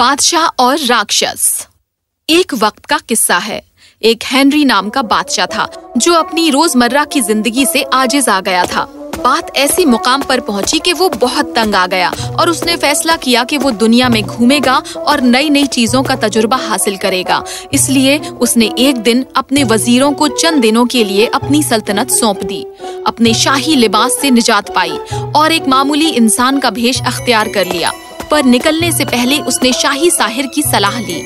बादशाह और राक्षस। एक वक्त का किस्सा है। एक हेनरी नाम का बादशाह था, जो अपनी रोज़मर्रा की ज़िंदगी से आजिज आ गया था। बात ऐसी मुकाम पर पहुँची कि वो बहुत तंग आ गया और उसने फैसला किया कि वो दुनिया में घूमेगा और नई नई चीज़ों का तजुर्बा हासिल करेगा। इसलिए उसने एक दिन अपने वजीरों को चंद दिनों के लिए अपनी सल्तनत सौंप दी, अपने शाही लिबास से निजात पाई और एक मामूली इंसान का भेष अख्तियार कर लिया। पर निकलने से पहले उसने शाही साहिर की सलाह ली।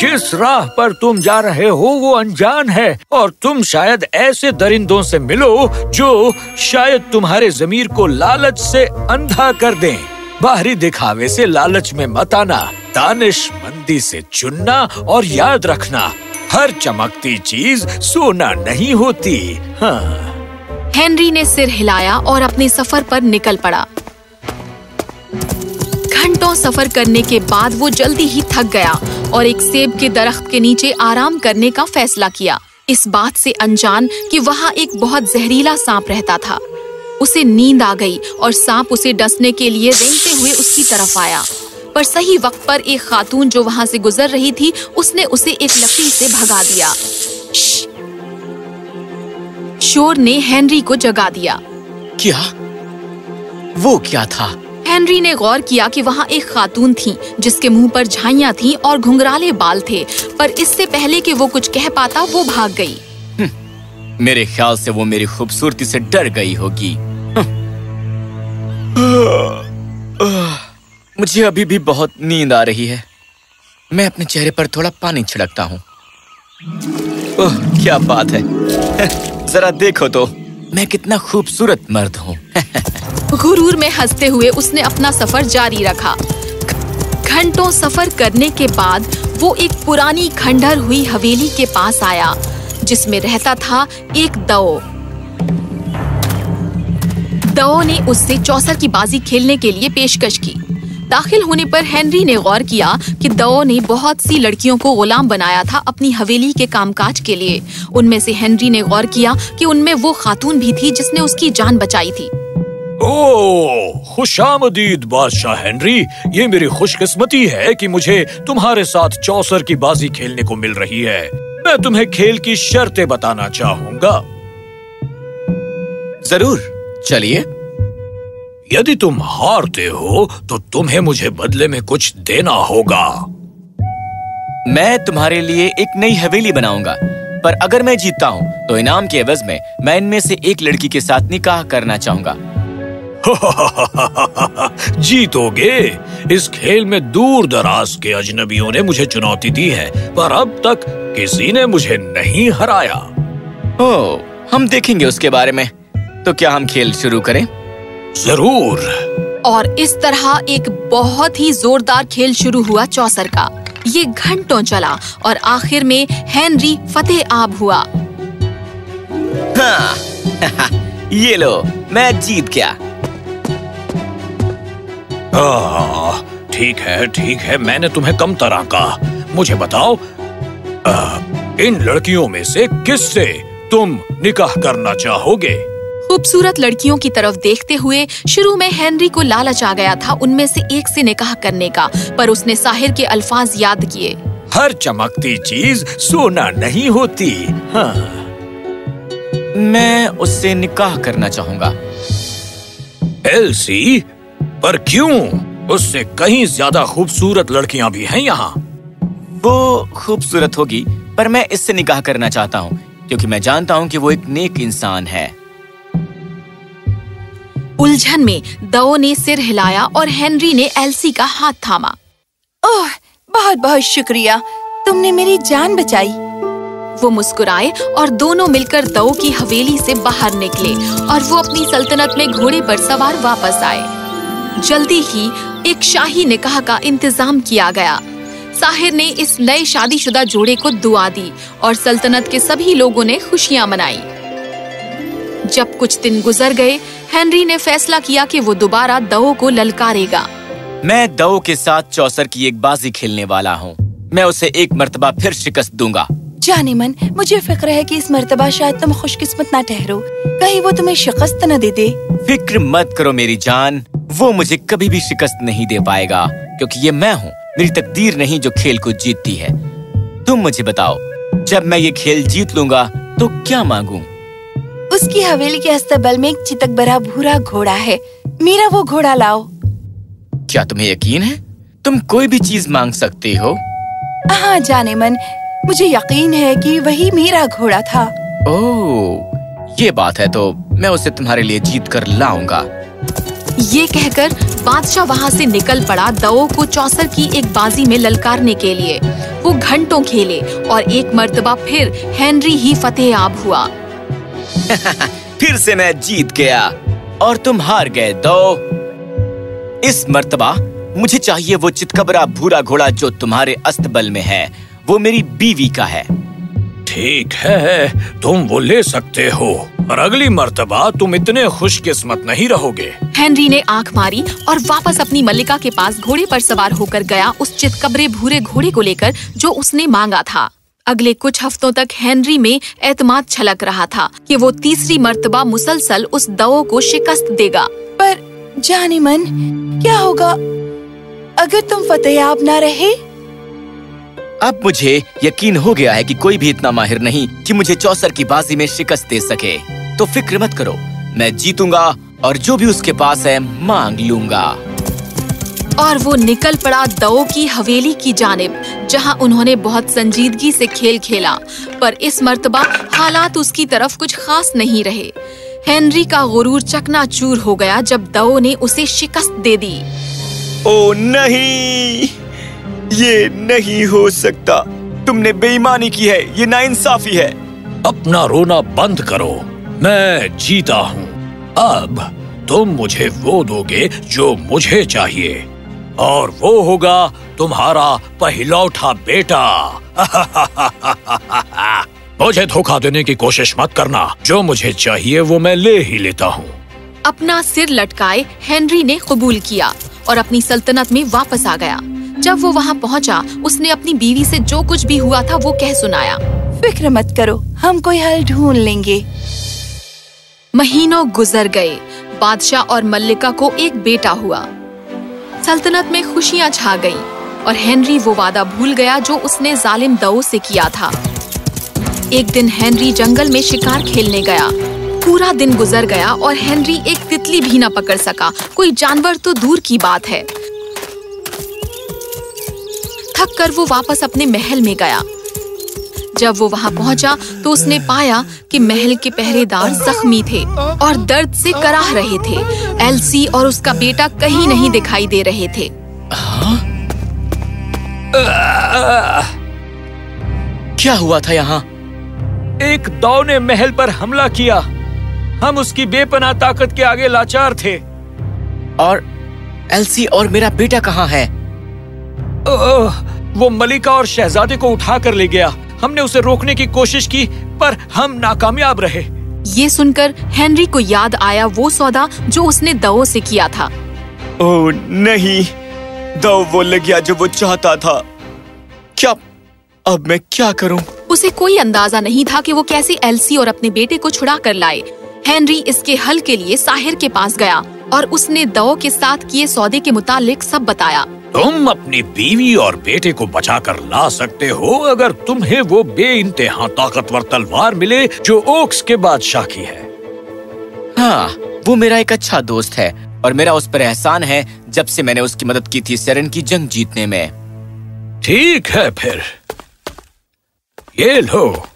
जिस राह पर तुम जा रहे हो वो अनजान है और तुम शायद ऐसे दरिंदों से मिलो जो शायद तुम्हारे जमीर को लालच से अंधा कर दें। बाहरी दिखावे से लालच में मत आना दानिशमंदी से चुनना और याद रखना। हर चमकती चीज़ सोना नहीं होती। हाँ। हेनरी ने सिर हिलाया और अपने सफ़र पर निकल पड़ा। घंटों सफ़र करने के बाद वो जल्दी ही थक गया और एक सेब के दरख्त के नीचे आराम करने का फैसला किया। इस बात से अनजान कि वहाँ एक बहुत जहरीला सांप रहता था। उसे नींद आ गई और सांप उसे डसने के लिए रेंगते हुए उसकी तरफ़ आया। पर सही वक्त पर एक खातून जो वहाँ से गुजर रही थी, उसने उसे एक लकड़ी से भगा दिया। शोर ने हेनरी को जगा दिया। क्या? वो क्या था? हेनरी ने गौर किया कि वहाँ एक खातून थी जिसके मुँह पर झाइयाँ थीं और घुंघराले बाल थे पर इससे पहले कि वो कुछ कह पाता वो भाग गई। हम्म, मेरे ख्याल से वो मेरी खूबसूरती से डर गई होगी। मुझे अभी भी बहुत नींद आ रही है। मैं अपने चेहरे पर थोड़ा पानी छिड़कता हूँ। क्या बात है। जरा देखो तो। मैं कितना खूबसूरत मर्द हूँ। गुरूर में हँसते हुए उसने अपना सफ़र जारी रखा। घंटों सफ़र करने के बाद वो एक पुरानी खंडर हुई हवेली के पास आया, जिसमें रहता था एक दओ। दओ ने उससे चौसर की बाजी खेलने के लिए पेशकश की। दाखिल होने पर हेनरी ने गौर किया कि दओ ने बहुत सी लड़कियों को गुलाम बनाया था अपनी हवेली के कामकाज के लिए। उनमें से हेनरी ने गौर किया कि उनमें वो खातून भी थी जिसने उसकी जान बचाई थी। ओह खुशामदीद बादशाह हेनरी ये मेरी खुशकिस्मती है कि मुझे तुम्हारे साथ चौसर की बाजी खेलने को मिल रही है। मैं तुम्हें खेल की शर्तें बताना चाहूँगा। ज़रूर चलिए। यदि तुम हारते हो तो तुम्हें मुझे बदले में कुछ देना होगा। मैं तुम्हारे लिए एक नई हवेली बनाऊँगा पर अगर मैं जीतता हूँ तो इनाम के एवज में मैं इनमें से एक लड़की के साथ निकाह करना चाहूँगा। जीतोगे। इस खेल में दूर दराज के अजनबियों ने मुझे चुनौती दी है पर अब तक किसी ने मुझे नहीं हराया। ओ, हम देखेंगे उसके बारे में। तो क्या हम खेल शुरू करें? ज़रूर। और इस तरह एक बहुत ही जोरदार खेल शुरू हुआ चौसर का। ये घंटों चला और आखिर में हेनरी फतेह आब हुआ। हाँ, ये लो मैं जीत गया। ठीक है ठीक है मैंने तुम्हें कम तरह का मुझे बताओ आ, इन लड़कियों में से किससे तुम निकाह करना चाहोगे? खूबसूरत लड़कियों की तरफ़ देखते हुए शुरू में हेनरी को लालच आ गया था उनमें से एक से निकाह करने का पर उसने साहिर के अल्फाज याद किए। हर चमकती चीज़ सोना नहीं होती। हाँ। मैं उससे निकाह करना चाहूँगा। एलसी पर क्यों? उससे कहीं ज़्यादा खूबसूरत लड़कियाँ भी हैं यहाँ। वो खूबसूरत होगी पर मैं इससे निकाह करना चाहता हूँ क्योंकि मैं जानता हूँ कि वो एक नेक इंसान है। उलझन में दो ने सिर हिलाया और हेनरी ने एलसी का हाथ थामा। ओह बहुत बहुत शुक्रिया तुमने मेरी जान बचाई। वो मुस्कुराए और दोनों मिलकर दो की हवेली से बाहर निकले और वो अपनी सल्तनत में घोड़े पर सवार वापस आए। जल्दी ही एक शाही निकाह का इंतज़ाम किया गया। साहिर ने इस नए शादीशुदा जोड़े को दुआ दी और सल्तनत के सभी लोगों ने खुशियाँ मनाई। जब कुछ दिन गुजर गए हेनरी ने फैसला किया कि वो दोबारा दो को ललकारेगा। मैं दो के साथ चौसर की एक बाजी खेलने वाला हूँ। मैं उसे एक मर्तबा फिर शिकस्त दूँगा। जाने मन मुझे फ़िक्र है कि इस मर्तबा शायद तुम खुशकिस्मत ना ठहरो। कहीं वो तुम्हें शिकस्त न दे दे। फ़िक्र मत करो मेरी जान। वो मुझे कभी भी शिकस्त नहीं दे पाएगा क्योंकि ये मैं हूँ। मेरी तकदीर नहीं जो खेल को जीतती है। तुम मुझे बताओ जब मैं ये खेल जीत लूँगा तो क्या मांगू? उसकी हवेली के अस्तबल में एक चितक भरा भूरा घोड़ा है। मेरा वो घोड़ा लाओ। क्या तुम्हें यकीन है? तुम कोई भी चीज़ मांग सकते हो। हाँ जाने मन। मुझे यकीन है कि वही मेरा घोड़ा था। ओह ये बात है तो मैं उसे तुम्हारे लिए जीत कर लाऊँगा। ये कहकर बादशाह वहाँ से निकल पड़ा दवो को चौसर की एक बाजी में ललकारने के लिए। वो घंटों खेले और एक मर्तबा फिर हेनरी ही फतेह हुआ। फिर से मैं जीत गया और तुम हार गए दो इस मर्तबा मुझे चाहिए वो चितकबरा भूरा घोड़ा जो तुम्हारे अस्तबल में है। वो मेरी बीवी का है। ठीक है तुम वो ले सकते हो। और अगली मर्तबा तुम इतने खुशकिस्मत नहीं रहोगे। हेनरी ने आँख मारी और वापस अपनी मल्लिका के पास घोड़े पर सवार होकर गया उस चितकबरे भूरे घोड़े को लेकर जो उसने मांगा था। अगले कुछ हफ्तों तक हेनरी में एतमाद छलक रहा था कि वो तीसरी मर्तबा मुसलसल उस दवो को शिकस्त देगा। पर जाने मन क्या होगा? अगर तुम फतेयाब न रहे? अब मुझे यकीन हो गया है कि कोई भी इतना माहिर नहीं कि मुझे चौसर की बाजी में शिकस्त दे सके। तो फ़िक्र मत करो। मैं जीतूँगा और जो भी उसके पास है मांग लूँगा। और वो निकल पड़ा दओ की हवेली की जानिब जहाँ उन्होंने बहुत संजीदगी से खेल खेला। पर इस मर्तबा हालात उसकी तरफ़ कुछ खास नहीं रहे। हेनरी का गुरूर चकनाचूर हो गया जब दओ ने उसे शिकस्त दे दी। ओ नहीं! ये नहीं हो सकता। तुमने बेईमानी की है ये नाइंसाफी है। अपना रोना बंद करो। मैं जीता हूँ। अब तुम मुझे वो दोगे जो मुझे चाहिए। और वो होगा तुम्हारा पहलौठा बेटा। मुझे धोखा देने की कोशिश मत करना। जो मुझे चाहिए वो मैं ले ही लेता हूँ। अपना सिर लटकाए हेनरी ने कबूल किया और अपनी सल्तनत में वापस आ गया। जब वो वहाँ पहुँचा उसने अपनी बीवी से जो कुछ भी हुआ था वो कह सुनाया। फ़िक्र मत करो हम कोई हल ढूंढ लेंगे। महीनों गुजर गए। बादशाह और मल्लिका को एक बेटा हुआ। सल्तनत में खुशियाँ छा गईं और हेनरी वो वादा भूल गया जो उसने जालिम दऊ से किया था। एक दिन हेनरी जंगल में शिकार खेलने गया। पूरा दिन गुजर गया और हेनरी एक तितली भी न पकड़ सका। कोई जानवर तो दूर की बात है। थक कर वो वापस अपने महल में गया। जब वो वहाँ पहुँचा तो उसने पाया कि महल के पहरेदार जख्मी थे और दर्द से कराह रहे थे। एलसी और उसका बेटा कहीं नहीं दिखाई दे रहे थे। क्या हुआ था यहाँ? एक दाव ने महल पर हमला किया। हम उसकी बेपना ताकत के आगे लाचार थे। और एलसी और मेरा बेटा कहाँ है? ओह, वो मलिका और शहजादे को उठा कर ले गया। हमने उसे रोकने की कोशिश की पर हम नाकामयाब रहे। ये सुनकर हेनरी को याद आया वो सौदा जो उसने दवो से किया था। ओ नहीं। दव वो लग गया जो वो चाहता था। क्या अब मैं क्या करूँ? उसे कोई अंदाज़ा नहीं था कि वो कैसे एलसी और अपने बेटे को छुड़ा कर लाए। हेनरी इसके हल के लिए साहिर के पास गया और उसने दवो के साथ किए सौदे के मुतालिक सब बताया। तुम अपनी बीवी और बेटे को बचाकर ला सकते हो अगर तुम्हें वो बे इंतहा ताकतवर तलवार मिले जो ओक्स के बादशाह की है। हाँ वो मेरा एक अच्छा दोस्त है और मेरा उस पर एहसान है जब से मैंने उसकी मदद की थी सेरन की जंग जीतने में। ठीक है फिर। ये लो।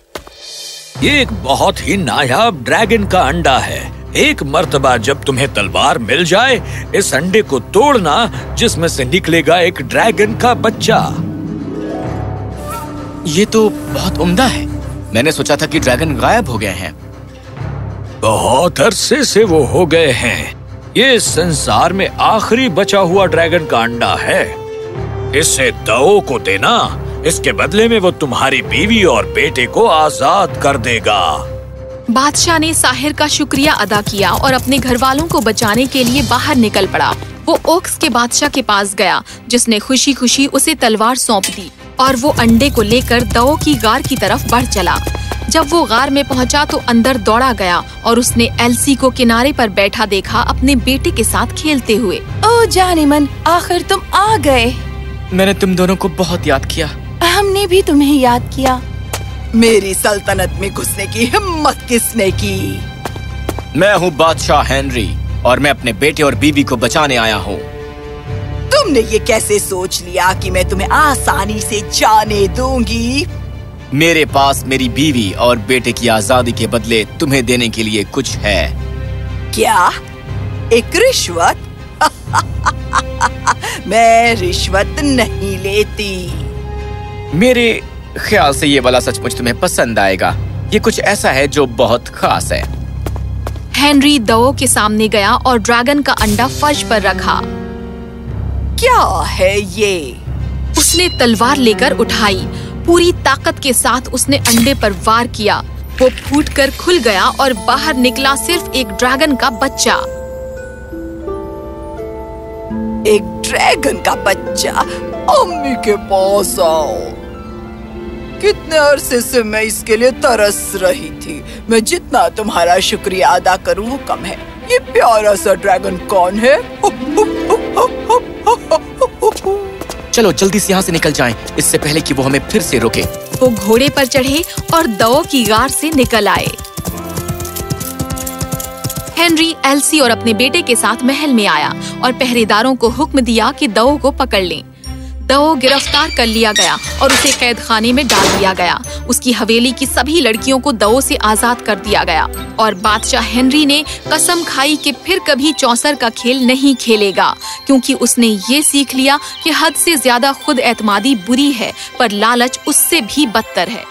ये एक बहुत ही नायाब ड्रैगन का अंडा है। एक मर्तबा जब तुम्हें तलवार मिल जाए इस अंडे को तोड़ना जिसमें से निकलेगा एक ड्रैगन का बच्चा। ये तो बहुत उम्दा है। मैंने सोचा था कि ड्रैगन गायब हो गए हैं। बहुत अरसे से वो हो गए हैं। ये संसार में आखिरी बचा हुआ ड्रैगन का अंडा है। इसे दो को देना इसके बदले में वो तुम्हारी बीवी और बेटे को आज़ाद कर देगा। बादशाह ने साहिर का शुक्रिया अदा किया और अपने घर वालों को बचाने के लिए बाहर निकल पड़ा। वो ओक्स के बादशाह के पास गया जिसने खुशी खुशी उसे तलवार सौंप दी और वो अंडे को लेकर दओ की गार की तरफ़ बढ़ चला। जब वो गार में पहुँचा तो अंदर दौड़ा गया और उसने एलसी को किनारे पर बैठा देखा अपने बेटे के साथ खेलते हुए। ओ जाने मन आखिर तुम आ गए। मैंने तुम दोनों को बहुत याद किया। हमने भी तुम्हें याद किया। मेरी सल्तनत में घुसने की हिम्मत किसने की? मैं हूँ बादशाह हेनरी और मैं अपने बेटे और बीवी को बचाने आया हूँ। तुमने ये कैसे सोच लिया कि मैं तुम्हें आसानी से जाने दूँगी? मेरे पास मेरी बीवी और बेटे की आज़ादी के बदले तुम्हें देने के लिए कुछ है। क्या? एक रिश्वत? मैं रिश्वत नहीं लेती। मेरे ख्याल से ये वाला सचमुच तुम्हें पसंद आएगा। ये कुछ ऐसा है जो बहुत खास है। हेनरी दवो के सामने गया और ड्रैगन का अंडा फर्श पर रखा। क्या है ये? उसने तलवार लेकर उठाई। पूरी ताकत के साथ उसने अंडे पर वार किया। वो फूट कर खुल गया और बाहर निकला सिर्फ़ एक ड्रैगन का बच्चा। एक ड्रैगन का बच्चा, अम्मी के पास आओ। कितने अरसे से मैं इसके लिए तरस रही थी। मैं जितना तुम्हारा शुक्रिया अदा करूँ वो कम है। ये प्यारा सा ड्रैगन कौन है। चलो जल्दी से यहाँ से निकल जाएँ, इससे पहले कि वो हमें फिर से रोके। वो घोड़े पर चढ़े और दवो की गार से निकल आए। हेनरी एलसी और अपने बेटे के साथ महल में आया और पहरेदारों को हुक्म दिया कि दवो को पकड़ लें। दवो गिरफ़्तार कर लिया गया और उसे कैद खाने में डाल दिया गया। उसकी हवेली की सभी लड़कियों को दो से आज़ाद कर दिया गया और बादशाह हेनरी ने कसम खाई कि फिर कभी चौसर का खेल नहीं खेलेगा, क्योंकि उसने ये सीख लिया कि हद से ज़्यादा खुद एतमादी बुरी है, पर लालच उससे भी बदतर है।